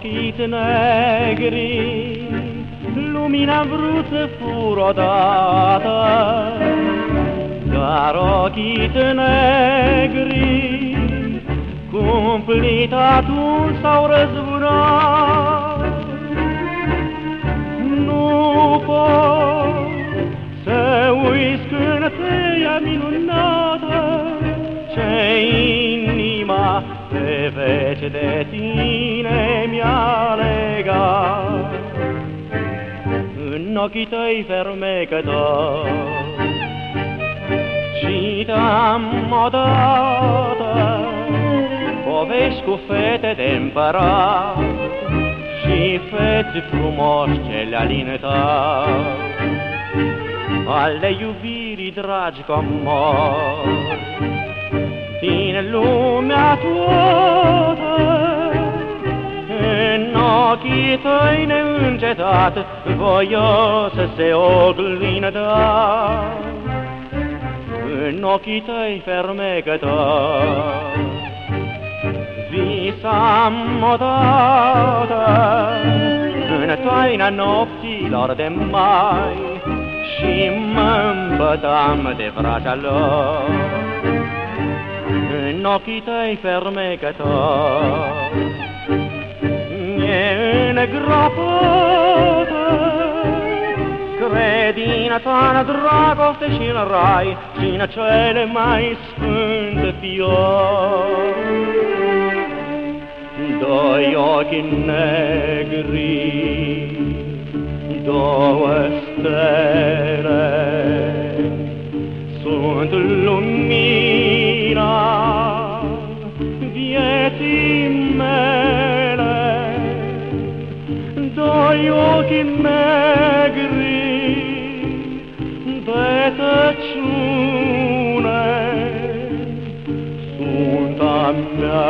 ochii negri Lumina vrut să fur odată. Dar ochii negri Cumplit atunci s-au răzbunat inima pe veci de tine mi-a legat. În ochii tăi fermecători Citam odată Povești cu fete de împărat Și feți frumoși ce le-a Ale iubirii dragi comori din lumea toată. În ochii tăi neîncetat, voios să se oglindă. În ochii tăi fermecător, visam odată, în taina nopților de mai, și mă îmbătam de vraja lor în ochii tăi fermecător. E îngropată credința în dragoste și în rai și în cele mai sfânte fiori. Doi ochi negri, două stele, viens immele, doi ochi negri de tăciune sunt a mea.